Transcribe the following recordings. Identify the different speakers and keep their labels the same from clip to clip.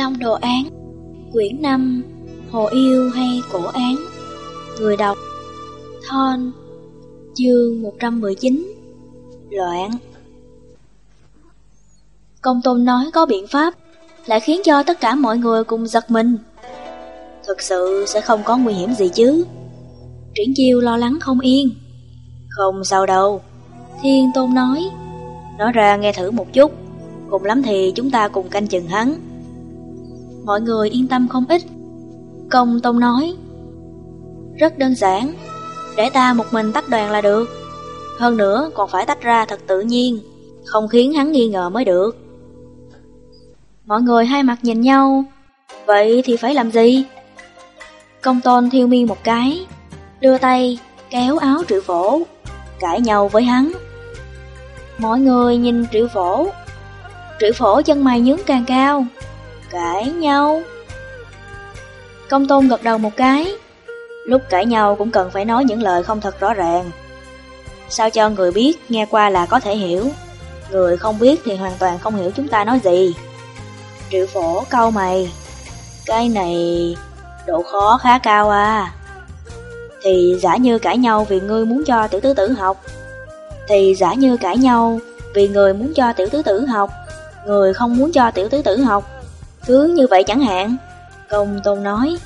Speaker 1: Long Đồ Án, Quyển 5 Hồ Yêu hay Cổ Án, Người đọc, Thon, Chương 119 Loạn. Công Tôn nói có biện pháp, Lại khiến cho tất cả mọi người cùng giật mình. Thực sự sẽ không có nguy hiểm gì chứ. Triển Chiêu lo lắng không yên. Không sao đâu. Thiên Tôn nói Nói ra nghe thử một chút. Cùng lắm thì chúng ta cùng canh chừng hắn. Mọi người yên tâm không ít. Công Tông nói, Rất đơn giản, Để ta một mình tách đoàn là được. Hơn nữa, còn phải tách ra thật tự nhiên, Không khiến hắn nghi ngờ mới được. Mọi người hai mặt nhìn nhau, Vậy thì phải làm gì? Công tôn thiêu mi một cái, Đưa tay kéo áo triệu phổ, Cãi nhau với hắn. Mọi người nhìn triệu phổ Triệu phổ chân mày nhướng càng cao. Cãi nhau. Công tôn gật đầu một cái. Lúc cãi nhau cũng cần phải nói những lời không thật rõ ràng. Sao cho người biết, nghe qua là có thể hiểu. Người không biết thì hoàn toàn không hiểu chúng ta nói gì. Triệu phổ câu mày. Cái này độ khó khá cao à. Thì giả như cãi nhau vì ngươi muốn cho tiểu tứ tử học. Thì giả như cãi nhau vì người muốn cho tiểu tứ tử học. Người không muốn cho tiểu tứ tử học cứ như vậy chẳng hạn. Công tôn nói,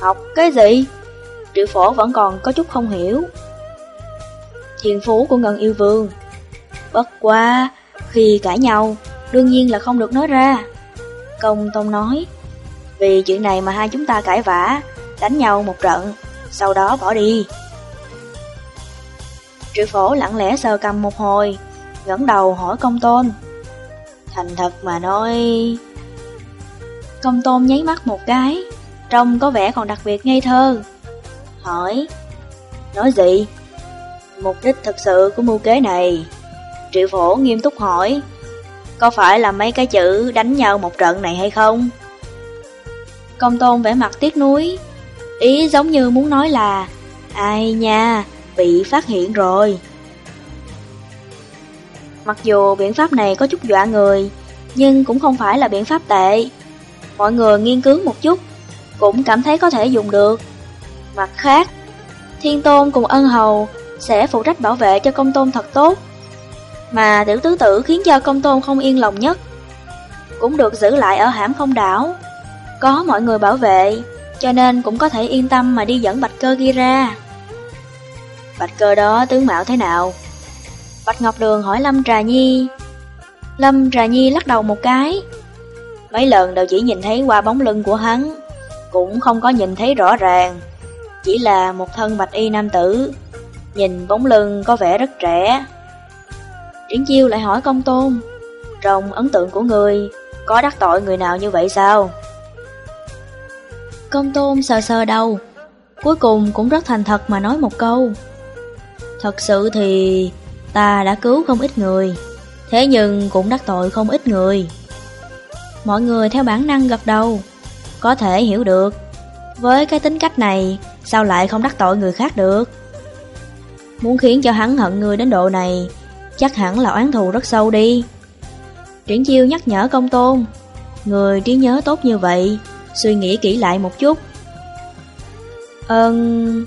Speaker 1: Học cái gì? Triệu phổ vẫn còn có chút không hiểu. Thiền phú của Ngân Yêu Vương, Bất qua Khi cãi nhau, Đương nhiên là không được nói ra. Công tôn nói, Vì chuyện này mà hai chúng ta cãi vã, Đánh nhau một trận, Sau đó bỏ đi. Triệu phổ lặng lẽ sờ cầm một hồi, ngẩng đầu hỏi công tôn. Thành thật mà nói Công tôn nháy mắt một cái, trông có vẻ còn đặc biệt ngây thơ. Hỏi, nói gì? Mục đích thực sự của mưu kế này. Triệu phổ nghiêm túc hỏi, có phải là mấy cái chữ đánh nhau một trận này hay không? Công tôn vẻ mặt tiếc nuối, ý giống như muốn nói là, ai nha, bị phát hiện rồi. Mặc dù biện pháp này có chút dọa người, nhưng cũng không phải là biện pháp tệ. Mọi người nghiên cứu một chút, cũng cảm thấy có thể dùng được. Mặt khác, Thiên Tôn cùng ân hầu sẽ phụ trách bảo vệ cho công tôn thật tốt. Mà tiểu tứ tử khiến cho công tôn không yên lòng nhất. Cũng được giữ lại ở hãm không đảo. Có mọi người bảo vệ, cho nên cũng có thể yên tâm mà đi dẫn bạch cơ kia ra. Bạch cơ đó tướng mạo thế nào? Bạch Ngọc Đường hỏi Lâm Trà Nhi. Lâm Trà Nhi lắc đầu một cái, Mấy lần đều chỉ nhìn thấy qua bóng lưng của hắn, cũng không có nhìn thấy rõ ràng, chỉ là một thân bạch y nam tử, nhìn bóng lưng có vẻ rất trẻ. Triển chiêu lại hỏi công tôn, trong ấn tượng của người, có đắc tội người nào như vậy sao? Công tôn sờ sờ đầu, cuối cùng cũng rất thành thật mà nói một câu. Thật sự thì ta đã cứu không ít người, thế nhưng cũng đắc tội không ít người. Mọi người theo bản năng gật đầu. Có thể hiểu được. Với cái tính cách này, Sao lại không đắc tội người khác được? Muốn khiến cho hắn hận người đến độ này, Chắc hẳn là oán thù rất sâu đi. Triển chiêu nhắc nhở công tôn. Người trí nhớ tốt như vậy, Suy nghĩ kỹ lại một chút. Ơn...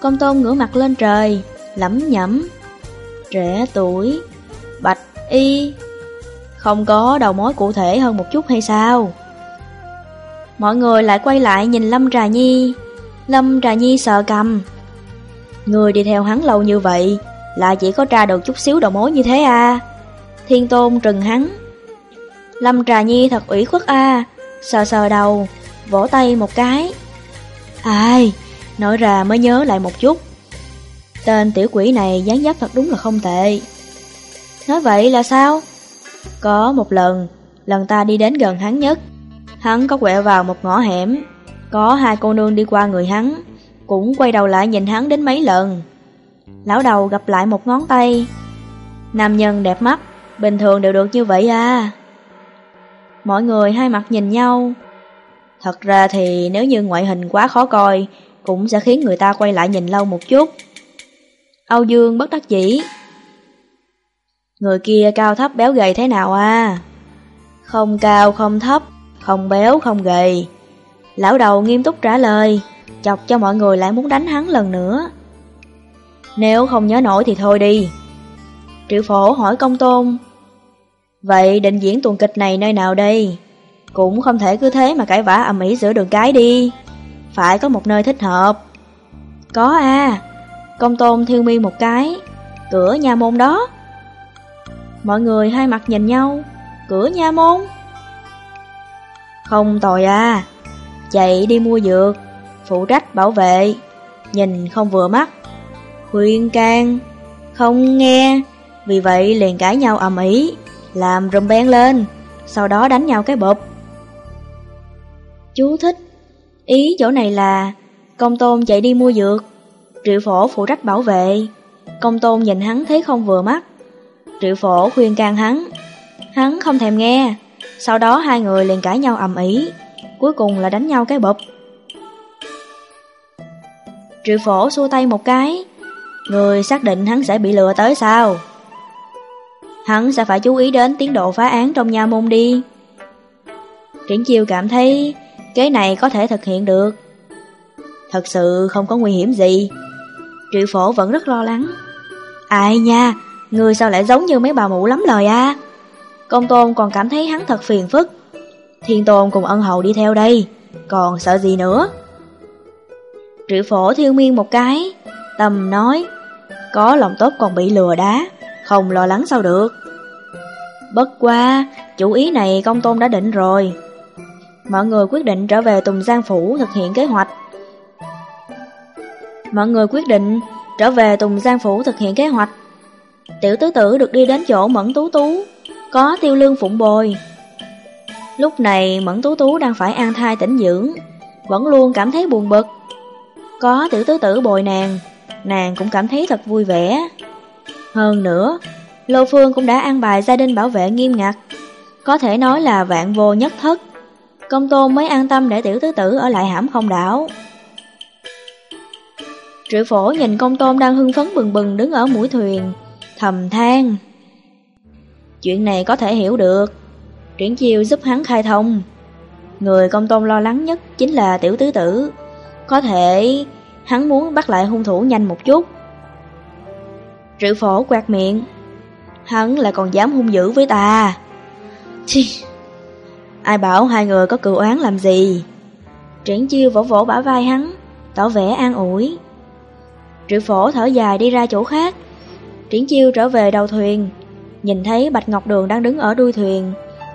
Speaker 1: công tôn ngửa mặt lên trời, Lẩm nhẩm. Trẻ tuổi, Bạch y không có đầu mối cụ thể hơn một chút hay sao? Mọi người lại quay lại nhìn Lâm Trà Nhi. Lâm Trà Nhi sợ cầm. Người đi theo hắn lâu như vậy, là chỉ có tra được chút xíu đầu mối như thế à? Thiên Tôn trừng hắn. Lâm Trà Nhi thật ủy khuất à, sờ sờ đầu, vỗ tay một cái. Ai, nói ra mới nhớ lại một chút. Tên tiểu quỷ này dáng dấp thật đúng là không tệ. Nói vậy là sao? Có một lần, lần ta đi đến gần hắn nhất, hắn có quẹo vào một ngõ hẻm, có hai cô nương đi qua người hắn, cũng quay đầu lại nhìn hắn đến mấy lần. Lão đầu gặp lại một ngón tay. Nam nhân đẹp mắt, bình thường đều được như vậy à. Mọi người hai mặt nhìn nhau. Thật ra thì nếu như ngoại hình quá khó coi, cũng sẽ khiến người ta quay lại nhìn lâu một chút. Âu Dương bất đắc dĩ, Người kia cao thấp béo gầy thế nào à? Không cao không thấp, không béo không gầy. Lão đầu nghiêm túc trả lời, chọc cho mọi người lại muốn đánh hắn lần nữa. Nếu không nhớ nổi thì thôi đi. Triệu phổ hỏi công tôn. Vậy định diễn tuần kịch này nơi nào đây? Cũng không thể cứ thế mà cãi vã ầm ĩ giữa đường cái đi. Phải có một nơi thích hợp. Có à, công tôn thiêu mi một cái, cửa nhà môn đó. Mọi người hai mặt nhìn nhau, cửa nha môn. Không tồi à, chạy đi mua dược, phụ trách bảo vệ, nhìn không vừa mắt, khuyên can, không nghe, vì vậy liền cãi nhau ầm ĩ, làm rùm beng lên, sau đó đánh nhau cái bụp. Chú thích, ý chỗ này là công tôn chạy đi mua dược, triệu phổ phụ trách bảo vệ, công tôn nhìn hắn thấy không vừa mắt, triệu phổ khuyên can hắn, hắn không thèm nghe, sau đó hai người liền cãi nhau ầm ĩ, cuối cùng là đánh nhau cái bụp. Triệu phổ xua tay một cái, người xác định hắn sẽ bị lừa tới sao? Hắn sẽ phải chú ý đến tiến độ phá án trong nha môn đi. Triển chiêu cảm thấy kế này có thể thực hiện được. Thật sự không có nguy hiểm gì. Triệu phổ vẫn rất lo lắng. Ai nha, người sao lại giống như mấy bà mụ lắm lời à? Công tôn còn cảm thấy hắn thật phiền phức. Thiên tôn cùng ân hậu đi theo đây, còn sợ gì nữa? Triệu phổ thiêu miên một cái, tâm nói, có lòng tốt còn bị lừa đá, không lo lắng sao được. Bất qua, chủ ý này công tôn đã định rồi. Mọi người quyết định trở về Tùng Giang Phủ thực hiện kế hoạch. Mọi người quyết định trở về Tùng Giang Phủ thực hiện kế hoạch. Tiểu tứ tử được đi đến chỗ Mẫn Tú Tú, có tiêu lương phụng bồi. Lúc này Mẫn Tú Tú đang phải an thai tỉnh dưỡng, vẫn luôn cảm thấy buồn bực. Có tiểu tứ tử bồi nàng, nàng cũng cảm thấy thật vui vẻ. Hơn nữa, Lô Phương cũng đã an bài gia đình bảo vệ nghiêm ngặt, có thể nói là vạn vô nhất thất. Công tôn mới an tâm để tiểu tứ tử ở lại hãm không đảo. Triệu phổ nhìn công tôn đang hưng phấn bừng bừng đứng ở mũi thuyền, thầm than. Chuyện này có thể hiểu được, triển chiêu giúp hắn khai thông. Người công tôn lo lắng nhất chính là tiểu tứ tử, có thể hắn muốn bắt lại hung thủ nhanh một chút. Triệu phổ quạt miệng, hắn lại còn dám hung dữ với ta. Chi... Ai bảo hai người có cựu oán làm gì? Triển chiêu vỗ vỗ bả vai hắn, tỏ vẻ an ủi. Triệu phổ thở dài đi ra chỗ khác. Triển chiêu trở về đầu thuyền, nhìn thấy Bạch Ngọc Đường đang đứng ở đuôi thuyền,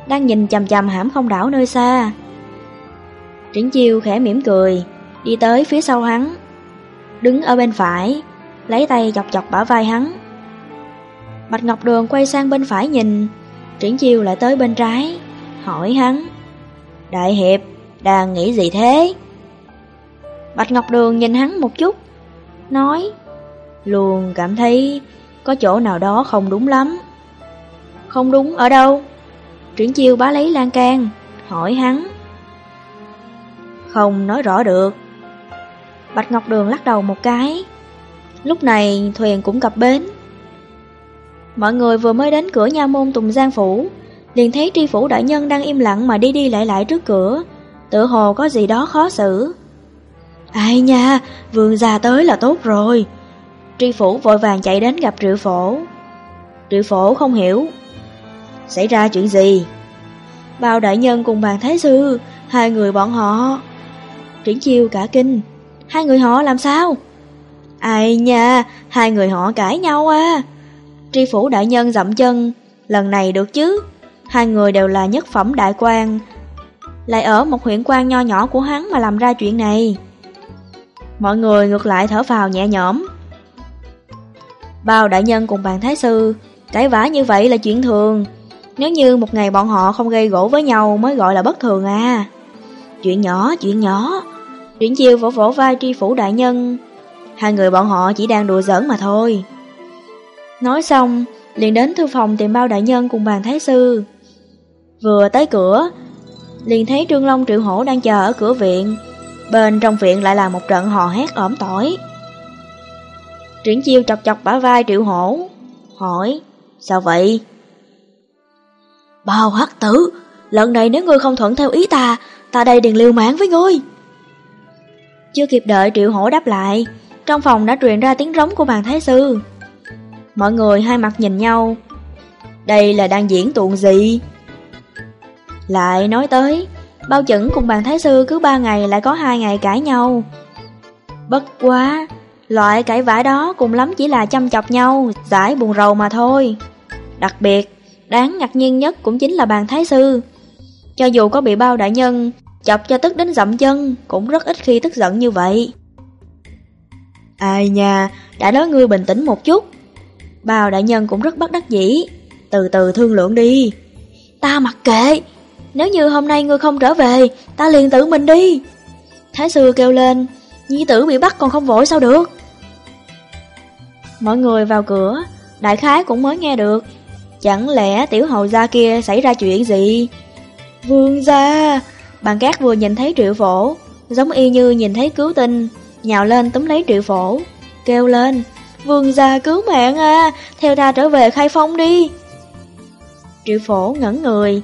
Speaker 1: đang nhìn chầm chầm hãm không đảo nơi xa. Triển chiêu khẽ mỉm cười, đi tới phía sau hắn, đứng ở bên phải, lấy tay chọc chọc bả vai hắn. Bạch Ngọc Đường quay sang bên phải nhìn, triển chiêu lại tới bên trái, hỏi hắn. Đại hiệp, đang nghĩ gì thế? Bạch Ngọc Đường nhìn hắn một chút, nói, luôn cảm thấy có chỗ nào đó không đúng lắm. Không đúng ở đâu? Triển chiêu bá lấy lan can, hỏi hắn. Không nói rõ được. Bạch Ngọc Đường lắc đầu một cái. Lúc này thuyền cũng cập bến. Mọi người vừa mới đến cửa nha môn Tùng Giang Phủ, liền thấy tri phủ đại nhân đang im lặng mà đi đi lại lại trước cửa, tự hồ có gì đó khó xử. Ai nha, vương gia tới là tốt rồi. Tri phủ vội vàng chạy đến gặp triệu phổ. Triệu phổ không hiểu. Xảy ra chuyện gì? Bao đại nhân cùng bàn thái sư, hai người bọn họ. Triển chiêu cả kinh. Hai người họ làm sao? Ai nha, hai người họ cãi nhau à. Tri phủ đại nhân dậm chân, lần này được chứ. Hai người đều là nhất phẩm đại quan, lại ở một huyện quan nho nhỏ của hắn mà làm ra chuyện này. Mọi người ngược lại thở vào nhẹ nhõm. Bao đại nhân cùng bàn thái sư, cãi vã như vậy là chuyện thường. Nếu như một ngày bọn họ không gây gỗ với nhau mới gọi là bất thường à. Chuyện nhỏ, chuyện nhỏ. Chuyện chiêu vỗ vỗ vai tri phủ đại nhân. Hai người bọn họ chỉ đang đùa giỡn mà thôi. Nói xong, liền đến thư phòng tìm bao đại nhân cùng bàn thái sư. Vừa tới cửa, liền thấy Trương Long Triệu Hổ đang chờ ở cửa viện. Bên trong viện lại là một trận hò hét ổm tỏi. Triển chiêu chọc chọc bả vai Triệu Hổ, hỏi, sao vậy?
Speaker 2: Bao hắc tử,
Speaker 1: Lần này nếu ngươi không thuận theo ý ta, ta đây điền liều mạng với ngươi. Chưa kịp đợi triệu hổ đáp lại, trong phòng đã truyền ra tiếng rống của bàn thái sư. Mọi người hai mặt nhìn nhau. Đây là đang diễn tuồng gì? Lại nói tới, bao chẩn cùng bàn thái sư cứ ba ngày lại có hai ngày cãi nhau. Bất quá, loại cãi vã đó cùng lắm chỉ là chăm chọc nhau, giải buồn rầu mà thôi. Đặc biệt, đáng ngạc nhiên nhất cũng chính là bàn thái sư. Cho dù có bị bao đại nhân, chọc cho tức đến dậm chân, cũng rất ít khi tức giận như vậy. Ai nha, đã nói ngươi bình tĩnh một chút. Bao đại nhân cũng rất bất đắc dĩ, từ từ thương lượng đi. Ta mặc kệ, nếu như hôm nay ngươi không trở về, ta liền tự mình đi. Thái sư kêu lên, nhi tử bị bắt còn không vội sao được. Mọi người vào cửa, đại khái cũng mới nghe được. Chẳng lẽ tiểu hầu gia kia xảy ra chuyện gì? Vương gia! Bàn cát vừa nhìn thấy triệu phổ, giống y như nhìn thấy cứu tinh, nhào lên túm lấy triệu phổ, kêu lên, vương gia cứu mạng à, theo ta trở về khai phong đi. Triệu phổ ngẩn người,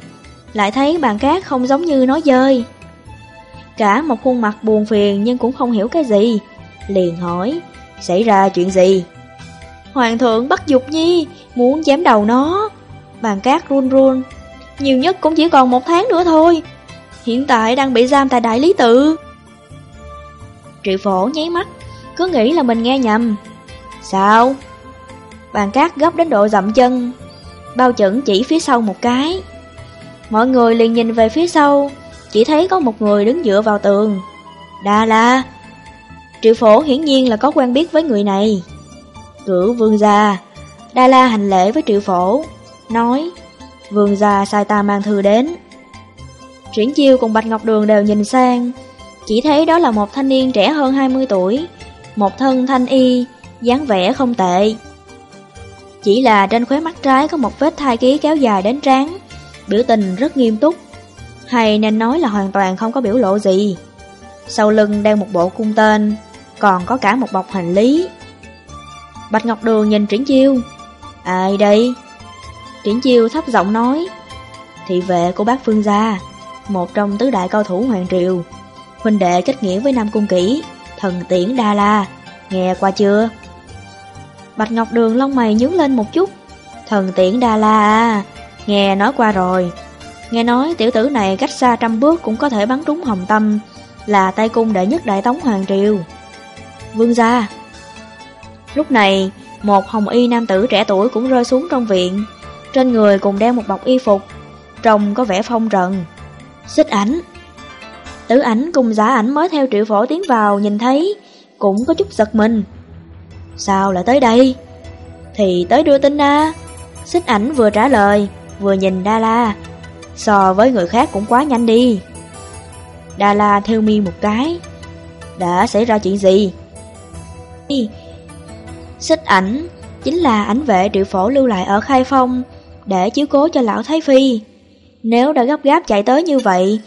Speaker 1: lại thấy bàn cát không giống như nói dơi. Cả một khuôn mặt buồn phiền nhưng cũng không hiểu cái gì, liền hỏi, xảy ra chuyện gì? Hoàng thượng bắt Dục Nhi, muốn chém đầu nó. Bàn cát run run, nhiều nhất cũng chỉ còn một tháng nữa thôi. Hiện tại đang bị giam tại Đại Lý Tự. Triệu phổ nháy mắt, cứ nghĩ là mình nghe nhầm. Sao? Bàn cát gấp đến độ dậm chân, bao chẩn chỉ phía sau một cái. Mọi người liền nhìn về phía sau, chỉ thấy có một người đứng dựa vào tường. Đa la. Triệu phổ hiển nhiên là có quen biết với người này. Cửu vương gia. Đa la hành lễ với triệu phổ, nói Vương gia sai ta mang thư đến. Triển chiêu cùng Bạch Ngọc Đường đều nhìn sang, chỉ thấy đó là một thanh niên trẻ hơn 20 tuổi, một thân thanh y, dáng vẻ không tệ. Chỉ là trên khóe mắt trái có một vết thai ký kéo dài đến trán, biểu tình rất nghiêm túc, hay nên nói là hoàn toàn không có biểu lộ gì. Sau lưng đeo một bộ cung tên, còn có cả một bọc hành lý. Bạch Ngọc Đường nhìn Triển Chiêu, ai đây? Triển Chiêu thấp giọng nói, thị vệ của bác Phương Gia, một trong tứ đại cao thủ Hoàng Triều, huynh đệ kết nghĩa với Nam Cung Kỷ, thần tiễn Đa La, nghe qua chưa? Bạch Ngọc Đường lông mày nhướng lên một chút, thần tiễn Đa La à, nghe nói qua rồi. Nghe nói tiểu tử này cách xa trăm bước cũng có thể bắn trúng hồng tâm, là tay cung đệ nhất đại tống Hoàng Triều. Vương gia Lúc này, một hồng y nam tử trẻ tuổi cũng rơi xuống trong viện, trên người cùng đeo một bọc y phục, trông có vẻ phong trần. Xích ảnh. Tử ảnh cùng giả ảnh mới theo triệu phổ tiến vào nhìn thấy Cũng có chút giật mình. Sao lại tới đây? Thì tới đưa tin ra. Xích ảnh vừa trả lời Vừa nhìn Đa La. So với người khác cũng quá nhanh đi. Đa La theo mi một cái. Đã xảy ra chuyện gì? Xích ảnh Chính là ảnh vệ triệu phổ lưu lại ở Khai Phong Để chiếu cố cho lão Thái Phi nếu đã gấp gáp chạy tới như vậy,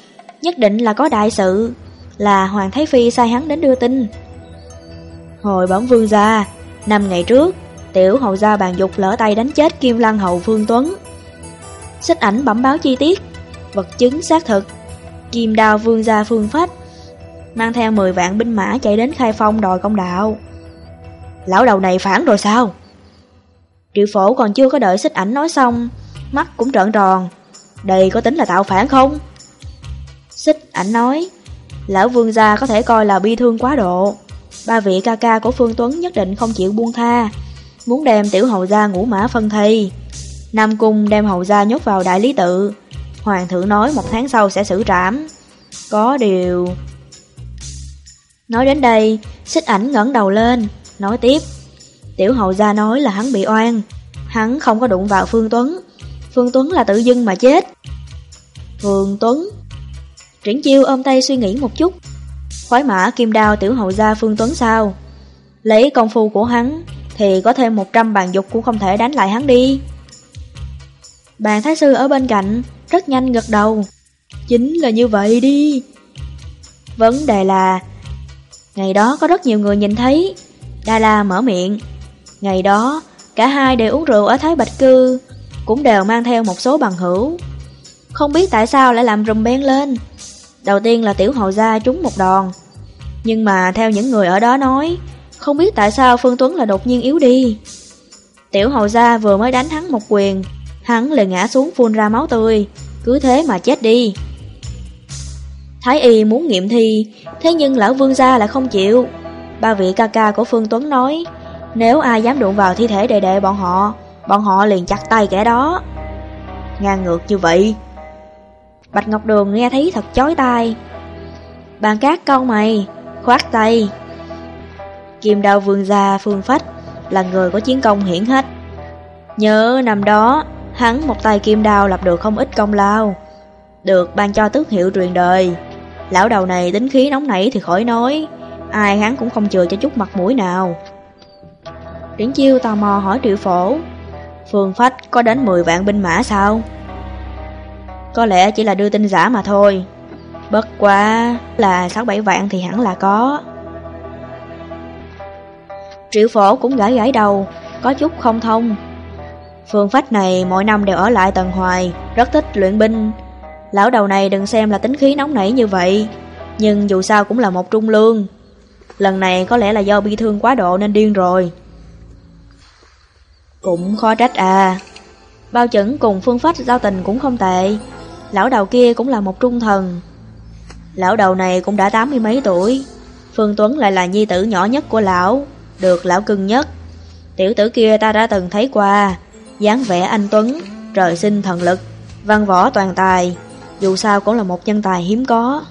Speaker 1: nhất định là có đại sự, là Hoàng Thái Phi sai hắn đến đưa tin. Hồi bẩm vương gia, năm ngày trước, tiểu hầu gia bàn dục lỡ tay đánh chết Kim Lăng hậu Phương Tuấn. Xích ảnh bẩm báo chi tiết, vật chứng xác thực, Kim đao vương gia phương phách, mang theo 10 vạn binh mã chạy đến khai phong đòi công đạo. Lão đầu này phản rồi sao? Triệu phổ còn chưa có đợi xích ảnh nói xong, mắt cũng trợn tròn, đây có tính là tạo phản không? Xích ảnh nói, lão vương gia có thể coi là bi thương quá độ. Ba vị ca ca của Phương Tuấn nhất định không chịu buông tha, muốn đem tiểu hầu gia ngũ mã phân thi Nam Cung đem hầu gia nhốt vào đại lý tự. Hoàng thượng nói một tháng sau sẽ xử trảm. Có điều... Nói đến đây, xích ảnh ngẩng đầu lên, nói tiếp. Tiểu hầu gia nói là hắn bị oan, hắn không có đụng vào Phương Tuấn, Phương Tuấn là tự dưng mà chết. Phương Tuấn Triển chiêu ôm tay suy nghĩ một chút. khói mã kim đao tiểu hậu gia Phương Tuấn sao? Lấy công phu của hắn thì có thêm 100 bàn dục cũng không thể đánh lại hắn đi. Bàn thái sư ở bên cạnh rất nhanh gật đầu. Chính là như vậy đi. Vấn đề là Ngày đó có rất nhiều người nhìn thấy Đa La mở miệng. Ngày đó, cả hai đều uống rượu ở Thái Bạch Cư, cũng đều mang theo một số bằng hữu. Không biết tại sao lại làm rùm beng lên. Đầu tiên là tiểu Hậu gia trúng một đòn. Nhưng mà theo những người ở đó nói, Không biết tại sao Phương Tuấn là đột nhiên yếu đi. Tiểu Hậu gia vừa mới đánh hắn một quyền, Hắn liền ngã xuống phun ra máu tươi, Cứ thế mà chết đi. Thái y muốn nghiệm thi, Thế nhưng lão vương gia lại không chịu. Ba vị ca ca của Phương Tuấn nói, Nếu ai dám đụng vào thi thể đệ đệ bọn họ Bọn họ liền chặt tay kẻ đó. Ngang ngược như vậy. Bạch Ngọc Đường nghe thấy thật chói tai. Bàn cát câu mày, Khoát tay. Kim đao vương gia Phương Phách Là người có chiến công hiển hách Nhớ năm đó, Hắn một tay kim đao lập được không ít công lao, Được ban cho tước hiệu truyền đời. Lão đầu này tính khí nóng nảy thì khỏi nói Ai hắn cũng không chừa cho chút mặt mũi nào. Triển chiêu tò mò hỏi triệu phổ, Phương Phách có đến 10 vạn binh mã sao? Có lẽ chỉ là đưa tin giả mà thôi. Bất quá là 6-7 vạn thì hẳn là có. Triệu phổ cũng gãi gãi đầu, Có chút không thông. Phương Phách này mỗi năm đều ở lại tầng hoài, Rất thích luyện binh. Lão đầu này đừng xem là tính khí nóng nảy như vậy, Nhưng dù sao cũng là một trung lương. Lần này có lẽ là do bi thương quá độ nên điên rồi. Cũng khó trách à. Bao chẩn cùng phương phách giao tình cũng không tệ. Lão đầu kia cũng là một trung thần. Lão đầu này cũng đã tám mươi mấy tuổi. Phương Tuấn lại là nhi tử nhỏ nhất của lão, Được lão cưng nhất. Tiểu tử kia ta đã từng thấy qua. dáng vẻ anh Tuấn, Trời sinh thần lực, Văn võ toàn tài. Dù sao cũng là một nhân tài hiếm có.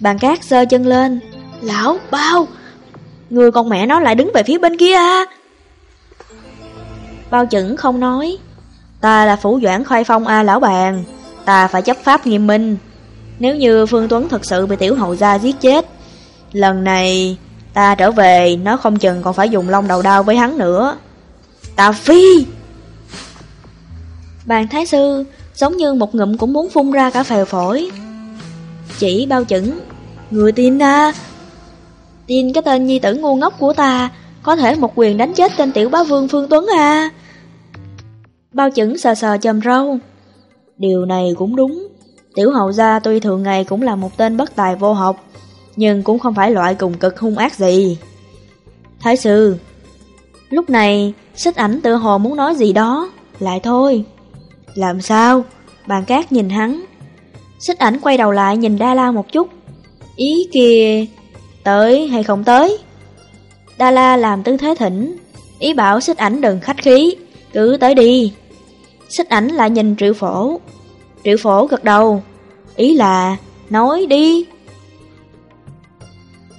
Speaker 1: Bàn cát sơ chân lên Lão, bao. Người con mẹ nó lại đứng về phía bên kia à? Bao chuẩn không nói. Ta là phủ doãn khoai phong a lão bàn. Ta phải chấp pháp nghiêm minh. Nếu như Phương Tuấn thật sự bị tiểu hậu gia giết chết Lần này Ta trở về Nó không chừng còn phải dùng lông đầu đao với hắn nữa. Ta phi. Bàn thái sư Giống như một ngụm cũng muốn phun ra cả phèo phổi. Chỉ bao chuẩn Người tin ta Tin cái tên nhi tử ngu ngốc của ta, Có thể một quyền đánh chết tên tiểu bá vương Phương Tuấn à? Bao chẩn sờ sờ chầm râu. Điều này cũng đúng. Tiểu hậu gia tuy thường ngày cũng là một tên bất tài vô học, Nhưng cũng không phải loại cùng cực hung ác gì. Thái sư, Lúc này, Xích ảnh tự hồ muốn nói gì đó. Lại thôi. Làm sao? Bàn cát nhìn hắn. Xích ảnh quay đầu lại nhìn Đa La một chút. Ý kìa Tới hay không tới? Đa La làm tư thế thỉnh, ý bảo xích ảnh đừng khách khí, cứ tới đi. Xích ảnh lại nhìn triệu phổ. Triệu phổ gật đầu, ý là nói đi.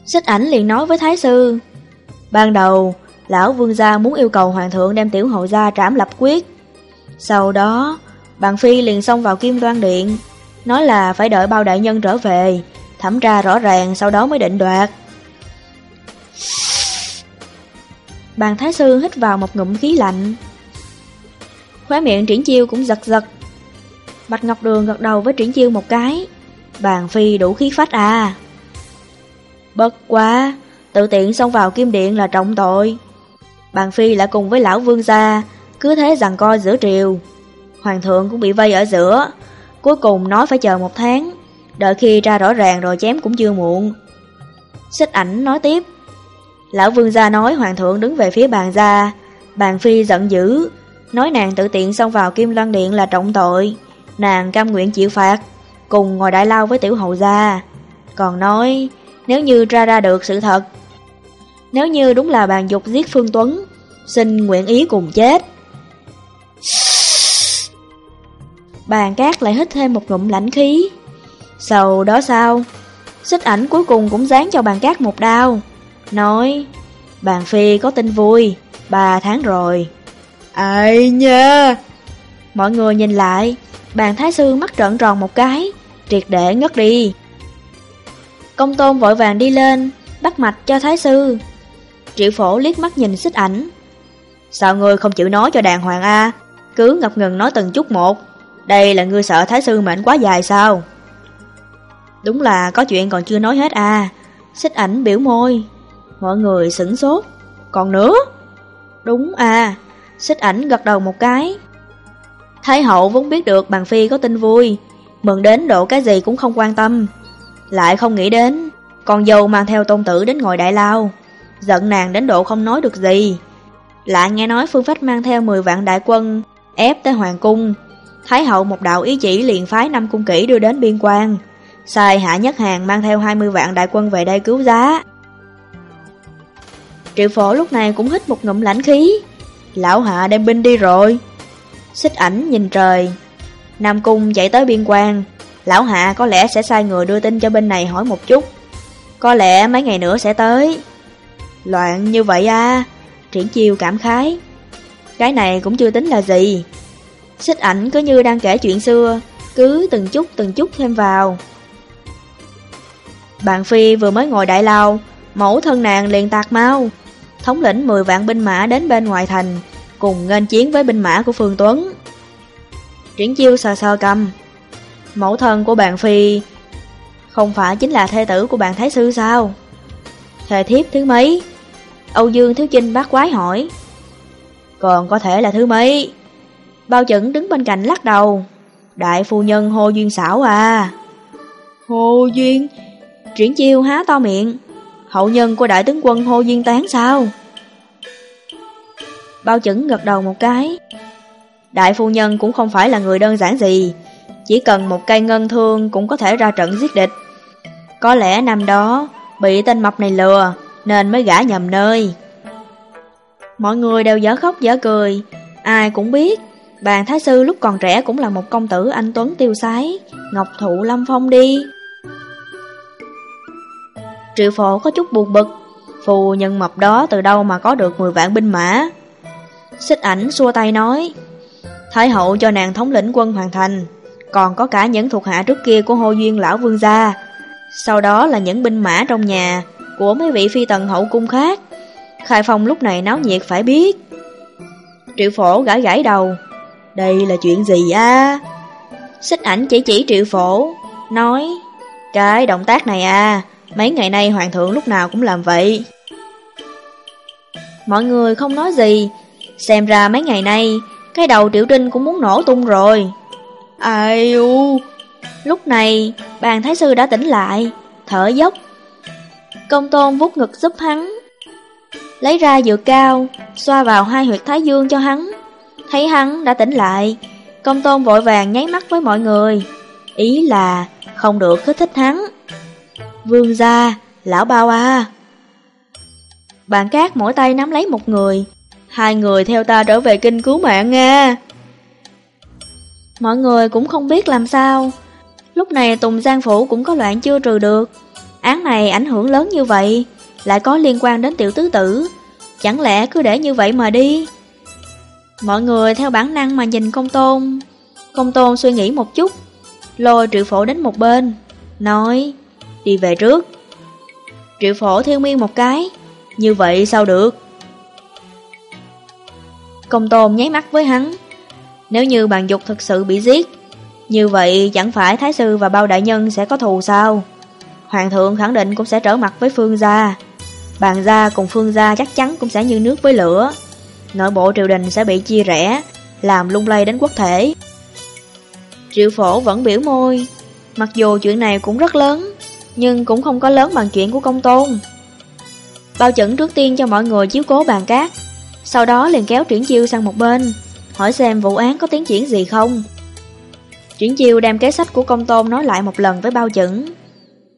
Speaker 1: Xích ảnh liền nói với Thái Sư, ban đầu lão vương gia muốn yêu cầu hoàng thượng đem tiểu hậu gia trảm lập quyết. Sau đó, bạn Phi liền xông vào kim đoan điện, nói là phải đợi bao đại nhân trở về, thẩm tra rõ ràng sau đó mới định đoạt. Bàn thái sư hít vào một ngụm khí lạnh. Khóe miệng triển chiêu cũng giật giật. Bạch Ngọc Đường gật đầu với triển chiêu một cái. Bàn phi đủ khí phách à. Bất quá, tự tiện xông vào kim điện là trọng tội. Bàn phi lại cùng với lão vương gia, cứ thế rằng coi giữa triều. Hoàng thượng cũng bị vây ở giữa, cuối cùng nói phải chờ một tháng, đợi khi ra rõ ràng rồi chém cũng chưa muộn. Xích ảnh nói tiếp. Lão vương gia nói hoàng thượng đứng về phía bàn gia, bàn phi giận dữ, nói nàng tự tiện xông vào kim loan điện là trọng tội, nàng cam nguyện chịu phạt, cùng ngồi đại lao với tiểu hậu gia. Còn nói, nếu như ra ra được sự thật, nếu như đúng là bàn dục giết Phương Tuấn, xin nguyện ý cùng chết. Bàn cát lại hít thêm một ngụm lãnh khí. Sau đó sao? Xích ảnh cuối cùng cũng dán cho bàn cát một đao. Nói, bàn phi có tin vui, ba tháng rồi. Ai nha! Mọi người nhìn lại, bàn thái sư mắt trợn tròn một cái, triệt để ngất đi. Công tôn vội vàng đi lên, bắt mạch cho thái sư. Triệu phổ liếc mắt nhìn xích ảnh. Sao ngươi không chịu nói cho đàng hoàng A? Cứ ngập ngừng nói từng chút một. Đây là ngươi sợ thái sư mệnh quá dài sao? Đúng là có chuyện còn chưa nói hết à. Xích ảnh biểu môi, Mọi người sửng sốt. Còn nữa? Đúng à Xích ảnh gật đầu một cái. Thái hậu vốn biết được bàn phi có tin vui, Mừng đến độ cái gì cũng không quan tâm. Lại không nghĩ đến, Con dâu mang theo tôn tử đến ngồi đại lao, Giận nàng đến độ không nói được gì. Lại nghe nói phương phách mang theo 10 vạn đại quân, Ép tới hoàng cung. Thái hậu một đạo ý chỉ liền phái năm cung kỹ đưa đến biên quan. Sai hạ nhất hàng mang theo 20 vạn đại quân về đây cứu giá. Triệu phổ lúc này cũng hít một ngụm lãnh khí. Lão hạ đem binh đi rồi. Xích ảnh nhìn trời. Nam Cung chạy tới biên quan. Lão hạ có lẽ sẽ sai người đưa tin cho bên này hỏi một chút. Có lẽ mấy ngày nữa sẽ tới. Loạn như vậy à? Triển chiêu cảm khái. Cái này cũng chưa tính là gì. Xích ảnh cứ như đang kể chuyện xưa, Cứ từng chút từng chút thêm vào. Bạn Phi vừa mới ngồi đại lao, Mẫu thân nàng liền tạc mau. Thống lĩnh 10 vạn binh mã đến bên ngoài thành Cùng nghênh chiến với binh mã của Phương Tuấn. Triển chiêu sờ sờ cầm Mẫu thân của bạn Phi Không phải chính là thê tử của bạn Thái Sư sao? Thề thiếp thứ mấy? Âu Dương Thiếu Chinh bác quái hỏi. Còn có thể là thứ mấy? Bao chẩn đứng bên cạnh lắc đầu. Đại phu nhân Hồ Duyên xảo à. Hồ Duyên? Triển chiêu há to miệng. Hậu nhân của đại tướng quân Hồ Duyên tán sao Bao chuẩn gật đầu một cái. Đại phu nhân cũng không phải là người đơn giản gì. Chỉ cần một cây ngân thương cũng có thể ra trận giết địch. Có lẽ năm đó, bị tên mập này lừa, Nên mới gã nhầm nơi. Mọi người đều dở khóc dở cười. Ai cũng biết Bàn Thái Sư lúc còn trẻ cũng là một công tử anh Tuấn tiêu sái. Ngọc thụ lâm phong đi. Triệu phổ có chút buồn bực. Phù nhân mập đó từ đâu mà có được 10 vạn binh mã? Xích ảnh xua tay nói, Thái hậu cho nàng thống lĩnh quân hoàn thành, Còn có cả những thuộc hạ trước kia của hô duyên lão vương gia. Sau đó là những binh mã trong nhà Của mấy vị phi tần hậu cung khác. Khai phong lúc này náo nhiệt phải biết. Triệu phổ gãi gãi đầu, Đây là chuyện gì a? Xích ảnh chỉ chỉ triệu phổ, Nói, Cái động tác này à Mấy ngày nay hoàng thượng lúc nào cũng làm vậy. Mọi người không nói gì Xem ra mấy ngày nay cái đầu Triệu Trinh cũng muốn nổ tung rồi. Ai u. Lúc này bàn thái sư đã tỉnh lại Thở dốc. Công tôn vuốt ngực giúp hắn Lấy ra dược cao Xoa vào hai huyệt thái dương cho hắn. Thấy hắn đã tỉnh lại Công tôn vội vàng nháy mắt với mọi người. Ý là không được kích thích hắn. Vương gia Lão bao à. Bạn cát mỗi tay nắm lấy một người Hai người theo ta trở về kinh cứu mạng nha. Mọi người cũng không biết làm sao. Lúc này Tùng Giang Phủ cũng có loạn chưa trừ được. Án này ảnh hưởng lớn như vậy, Lại có liên quan đến tiểu tứ tử. Chẳng lẽ cứ để như vậy mà đi? Mọi người theo bản năng mà nhìn công tôn. Công tôn suy nghĩ một chút, Lôi triệu phổ đến một bên, Nói, Đi về trước. Triệu phổ thiêu miên một cái, Như vậy sao được? Công tôn nháy mắt với hắn. Nếu như bàn dục thực sự bị giết, Như vậy chẳng phải Thái Sư và bao đại nhân sẽ có thù sao? Hoàng thượng khẳng định cũng sẽ trở mặt với Phương gia. Bàn gia cùng Phương gia chắc chắn cũng sẽ như nước với lửa. Nội bộ triều đình sẽ bị chia rẽ, Làm lung lay đến quốc thể. Triệu phổ vẫn biểu môi. Mặc dù chuyện này cũng rất lớn, Nhưng cũng không có lớn bằng chuyện của công tôn. Bao chuẩn trước tiên cho mọi người chiếu cố bàn cát sau đó liền kéo Triển Chiêu sang một bên, Hỏi xem vụ án có tiến triển gì không. Triển Chiêu đem kế sách của công tôn nói lại một lần với Bao Chẩn.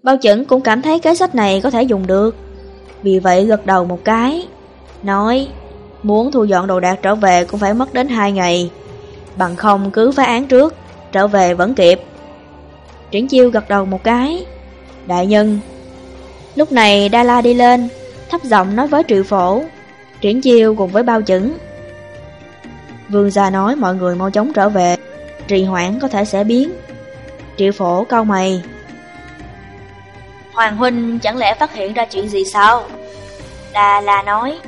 Speaker 1: Bao Chẩn cũng cảm thấy kế sách này có thể dùng được. Vì vậy gật đầu một cái, Nói, Muốn thu dọn đồ đạc trở về cũng phải mất đến hai ngày. Bằng không cứ phá án trước, Trở về vẫn kịp. Triển Chiêu gật đầu một cái, Đại nhân. Lúc này Đa La đi lên, Thấp giọng nói với Triệu Phổ Triển chiêu cùng với bao chứng Vương gia nói mọi người mau chóng trở về, Trì hoãn có thể sẽ biến. Triệu phổ cao mày. Hoàng huynh chẳng lẽ phát hiện ra chuyện gì sao? Đà là nói,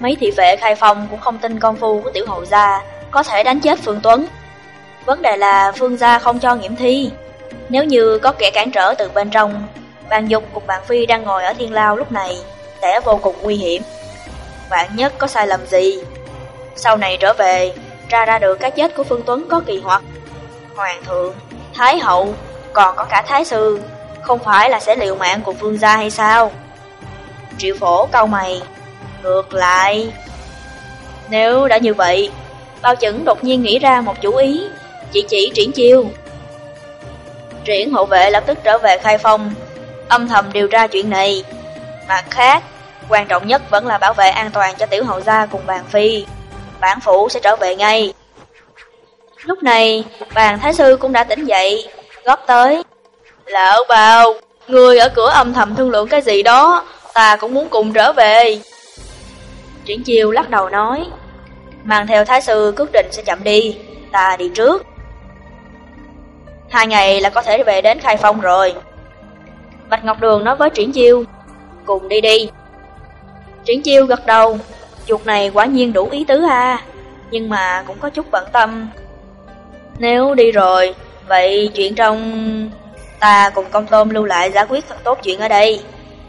Speaker 1: Mấy thị vệ khai phòng cũng không tin công phu của tiểu hậu gia Có thể đánh chết Phương Tuấn. Vấn đề là Phương gia không cho nghiệm thi. Nếu như có kẻ cản trở từ bên trong, Bàn Dục cùng bạn Phi đang ngồi ở thiên lao lúc này Sẽ vô cùng nguy hiểm vạn nhất có sai lầm gì. Sau này trở về, ra ra được cái chết của Phương Tuấn có kỳ hoặc. Hoàng thượng, Thái hậu, còn có cả thái sư, không phải là sẽ liều mạng của phương gia hay sao? Triệu phổ câu mày, ngược lại. Nếu đã như vậy, bao chẩn đột nhiên nghĩ ra một chủ ý, chỉ chỉ triển chiêu. Triển hộ vệ lập tức trở về khai phong, âm thầm điều tra chuyện này. Mặt khác, quan trọng nhất vẫn là bảo vệ an toàn cho tiểu hậu gia cùng bàn phi. Bản phủ sẽ trở về ngay. Lúc này, bàn thái sư cũng đã tỉnh dậy, góp tới. Lão bào, người ở cửa âm thầm thương lượng cái gì đó, ta cũng muốn cùng trở về. Triển chiêu lắc đầu nói, mang theo thái sư quyết định sẽ chậm đi, ta đi trước. Hai ngày là có thể về đến khai phong rồi. Bạch Ngọc Đường nói với Triển Chiêu, cùng đi đi. Triển Chiêu gật đầu, chuột này quả nhiên đủ ý tứ ha, nhưng mà cũng có chút bận tâm. Nếu đi rồi, vậy chuyện trong... Ta cùng công tôm lưu lại giải quyết thật tốt chuyện ở đây.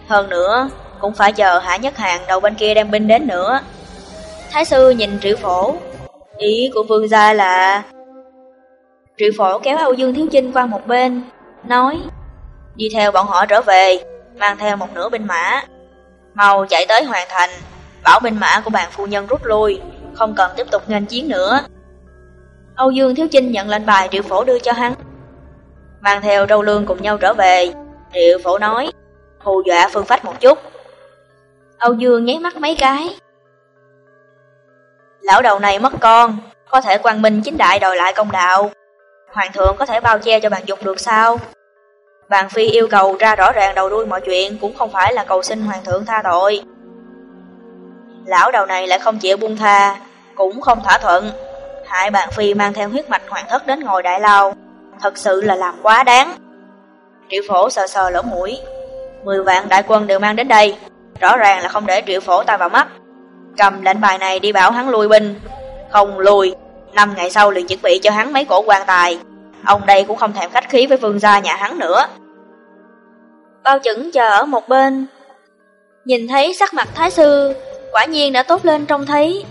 Speaker 1: Hơn nữa, cũng phải chờ Hạ Nhất Hàng đầu bên kia đem binh đến nữa. Thái sư nhìn triệu phổ, ý của vương gia là... Triệu phổ kéo Âu Dương Thiếu Chinh qua một bên, nói Đi theo bọn họ trở về, mang theo một nửa binh mã. Mau chạy tới hoàn thành, bảo binh mã của bàn phu nhân rút lui, không cần tiếp tục nghênh chiến nữa. Âu Dương Thiếu Chinh nhận lệnh bài triệu phổ đưa cho hắn. Mang theo Đâu Lương cùng nhau trở về, triệu phổ nói, hù dọa phương phách một chút. Âu Dương nháy mắt mấy cái. Lão đầu này mất con, có thể quang minh chính đại đòi lại công đạo. Hoàng thượng có thể bao che cho bạn dục được sao? Bàn Phi yêu cầu ra rõ ràng đầu đuôi mọi chuyện cũng không phải là cầu xin Hoàng thượng tha tội. Lão đầu này lại không chịu buông tha, cũng không thỏa thuận. Hại bàn Phi mang theo huyết mạch hoàng thất đến ngồi đại lao, thật sự là làm quá đáng. Triệu phổ sờ sờ lỗ mũi, mười vạn đại quân đều mang đến đây, rõ ràng là không để triệu phổ ta vào mắt. Cầm lệnh bài này đi bảo hắn lui binh, không lùi, năm ngày sau liền chuẩn bị cho hắn mấy cổ quan tài. Ông đây cũng không thèm khách khí với vương gia nhà hắn nữa. Bao chững chờ ở một bên, nhìn thấy sắc mặt thái sư, quả nhiên đã tốt lên trông thấy.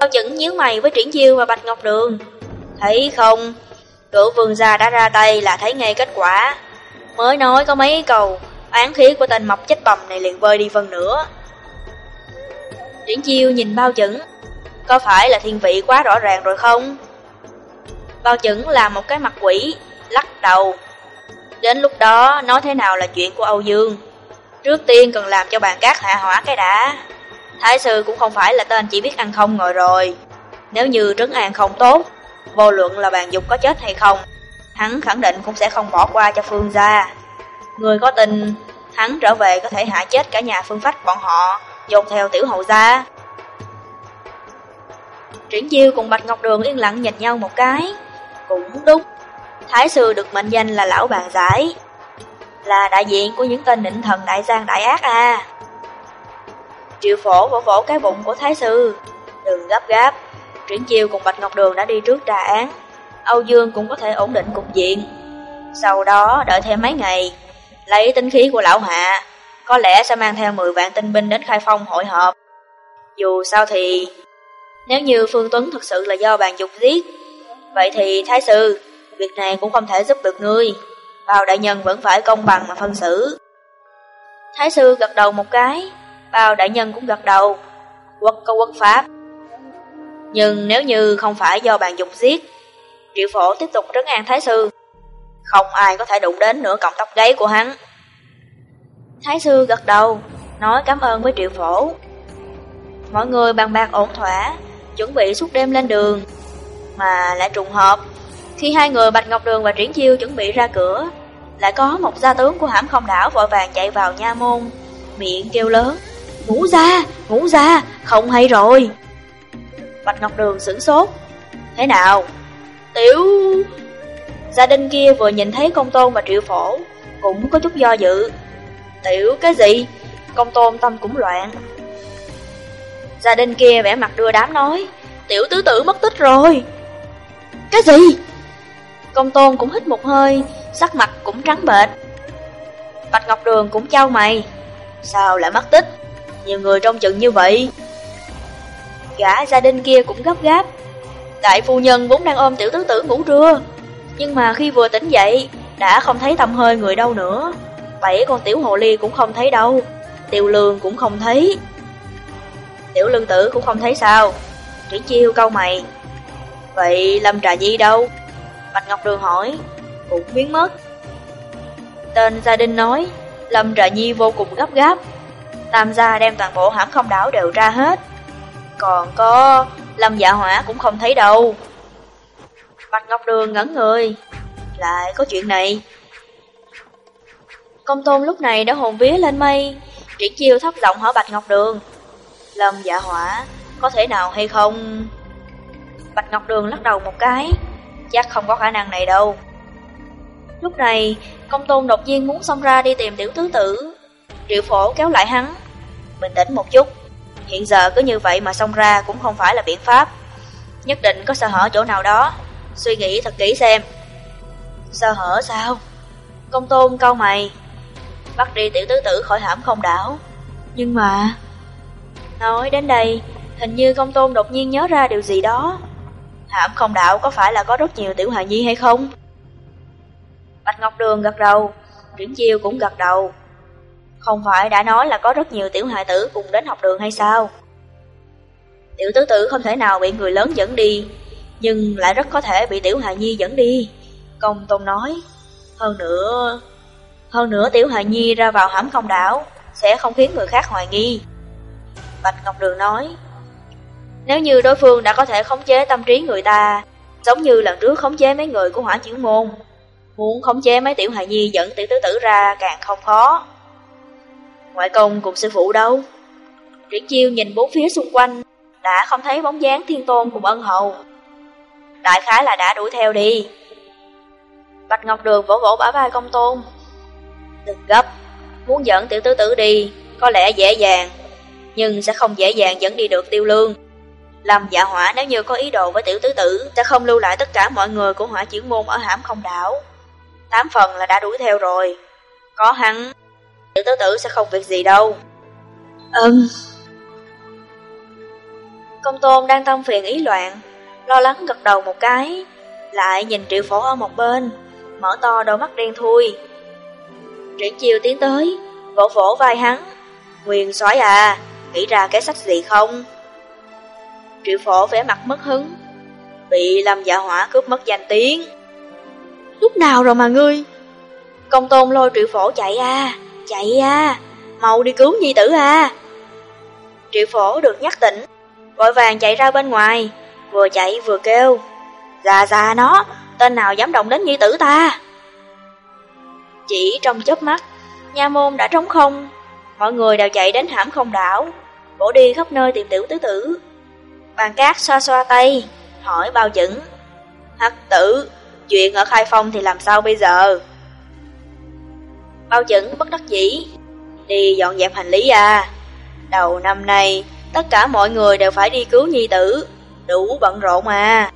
Speaker 1: Bao chững nhíu mày với Triển Chiêu và Bạch Ngọc Đường. Thấy không, Cửu vương gia đã ra tay là thấy ngay kết quả. Mới nói có mấy cầu, án khí của tên mọc chết bầm này liền vơi đi phần nữa. Triển Chiêu nhìn bao chững, có phải là thiên vị quá rõ ràng rồi không? Bao chứng là một cái mặt quỷ, lắc đầu. Đến lúc đó, nói thế nào là chuyện của Âu Dương. Trước tiên cần làm cho bàn cát hạ hỏa cái đã. Thái sư cũng không phải là tên chỉ biết ăn không ngồi rồi. Nếu như trấn an không tốt, vô luận là bàn dục có chết hay không, hắn khẳng định cũng sẽ không bỏ qua cho Phương gia. Người có tình, hắn trở về có thể hại chết cả nhà phương phách bọn họ, dồn theo tiểu hậu gia. Triển Diêu cùng Bạch Ngọc Đường yên lặng nhìn nhau một cái. Cũng đúng, Thái sư được mệnh danh là lão bàn giải, là đại diện của những tên định thần đại gian đại ác à. Triệu phổ vỗ vỗ cái bụng của Thái sư, đừng gấp gáp, Triển Chiêu cùng Bạch Ngọc Đường đã đi trước trà án, Âu Dương cũng có thể ổn định cục diện. Sau đó đợi thêm mấy ngày, lấy tinh khí của lão hạ, có lẽ sẽ mang theo 10 vạn tinh binh đến khai phong hội họp. Dù sao thì nếu như Phương Tuấn thực sự là do bàn dục giết, vậy thì Thái Sư, việc này cũng không thể giúp được ngươi. Bào đại nhân vẫn phải công bằng mà phân xử. Thái Sư gật đầu một cái, Bào đại nhân cũng gật đầu. quật có quốc pháp. Nhưng nếu như không phải do bàn dục giết, Triệu Phổ tiếp tục trấn an Thái Sư. Không ai có thể đụng đến nửa cọng tóc gáy của hắn. Thái Sư gật đầu, nói cảm ơn với Triệu Phổ. Mọi người bàn bạc ổn thỏa, chuẩn bị suốt đêm lên đường. Mà lại trùng hợp, khi hai người Bạch Ngọc Đường và Triển Chiêu chuẩn bị ra cửa, lại có một gia tướng của hãm không đảo vội vàng chạy vào nha môn, miệng kêu lớn, ngủ ra, ngủ ra, không hay rồi. Bạch Ngọc Đường sửng sốt, thế nào? Tiểu... Gia đình kia vừa nhìn thấy công tôn và triệu phổ, cũng có chút do dự. Tiểu cái gì? Công tôn tâm cũng loạn, Gia đình kia vẻ mặt đưa đám nói Tiểu tứ tử mất tích rồi cái gì? Công tôn cũng hít một hơi Sắc mặt cũng trắng bệch Bạch Ngọc Đường cũng trao mày Sao lại mất tích Nhiều người trong chừng như vậy Gã gia đình kia cũng gấp gáp Đại phu nhân vốn đang ôm tiểu tứ tử ngủ trưa Nhưng mà khi vừa tỉnh dậy, đã không thấy tầm hơi người đâu nữa. Bảy con tiểu hồ ly cũng không thấy đâu, tiểu lương cũng không thấy. Tiểu lương tử cũng không thấy sao? Triển chiêu câu mày. Vậy Lâm Trà Nhi đâu? Bạch Ngọc Đường hỏi, cũng biến mất. Tên gia đình nói, Lâm Trà Nhi vô cùng gấp gáp. Tam gia đem toàn bộ hãng không đảo đều ra hết. Còn có Lâm Dạ Hỏa cũng không thấy đâu. Bạch Ngọc Đường ngẩn người, lại có chuyện này. Công tôn lúc này đã hồn vía lên mây, triển chiêu thấp giọng hỏi Bạch Ngọc Đường. Lâm Dạ Hỏa, có thể nào hay không? Bạch Ngọc Đường lắc đầu một cái, chắc không có khả năng này đâu. Lúc này, công tôn đột nhiên muốn xông ra đi tìm tiểu tứ tử. Triệu phổ kéo lại hắn. Bình tĩnh một chút, hiện giờ cứ như vậy mà xông ra cũng không phải là biện pháp. Nhất định có sơ hở chỗ nào đó, suy nghĩ thật kỹ xem. Sơ hở sao? Công tôn câu mày. Bắt đi tiểu tứ tử khỏi hãm không đảo. Nhưng mà... Nói đến đây, hình như công tôn đột nhiên nhớ ra điều gì đó. Thảm không đạo có phải là có rất nhiều tiểu hài nhi hay không? Bạch Ngọc Đường gật đầu, Triển Chiêu cũng gật đầu. Không phải đã nói là có rất nhiều tiểu hài tử cùng đến học đường hay sao? Tiểu tứ tử không thể nào bị người lớn dẫn đi, nhưng lại rất có thể bị tiểu hài nhi dẫn đi. Công Tôn nói, hơn nữa, hơn nữa tiểu hài nhi ra vào hãm không đảo, sẽ không khiến người khác hoài nghi. Bạch Ngọc Đường nói, nếu như đối phương đã có thể khống chế tâm trí người ta, giống như lần trước khống chế mấy người của hỏa chuyển môn, muốn khống chế mấy tiểu hài nhi dẫn tiểu tứ tử ra càng không khó. Ngoại công cùng sư phụ đâu? Triển chiêu nhìn bốn phía xung quanh, đã không thấy bóng dáng thiên tôn cùng ân hầu. Đại khái là đã đuổi theo đi. Bạch Ngọc Đường vỗ vỗ bả vai công tôn. Đừng gấp, muốn dẫn tiểu tứ tử đi, có lẽ dễ dàng, nhưng sẽ không dễ dàng dẫn đi được tiêu lương. Làm dạ hỏa nếu như có ý đồ với tiểu tứ tử, sẽ không lưu lại tất cả mọi người của hỏa chuyển môn ở hãm không đảo. Tám phần là đã đuổi theo rồi. Có hắn, tiểu tứ tử sẽ không việc gì đâu. Ừm. Công tôn đang tâm phiền ý loạn, lo lắng gật đầu một cái, lại nhìn triệu phổ ở một bên, mở to đôi mắt đen thui. Triển chiều tiến tới, vỗ vỗ vai hắn. Nguyên soái à, nghĩ ra cái sách gì không? Triệu phổ vẻ mặt mất hứng, bị lâm dạ hỏa cướp mất danh tiếng. Lúc nào rồi mà ngươi? Công tôn lôi triệu phổ chạy à, chạy à, mau đi cứu nhi tử à. Triệu phổ được nhắc tỉnh, vội vàng chạy ra bên ngoài, vừa chạy vừa kêu. Già già nó, tên nào dám động đến nhi tử ta? Chỉ trong chớp mắt, nha môn đã trống không, mọi người đều chạy đến hãm không đảo, bổ đi khắp nơi tìm tiểu tứ tử. Bàn cát xoa xoa tay, hỏi bao chứng. Hắc tử, chuyện ở khai phong thì làm sao bây giờ? Bao chứng bất đắc dĩ, đi dọn dẹp hành lý à. Đầu năm nay, tất cả mọi người đều phải đi cứu nhi tử, đủ bận rộn mà.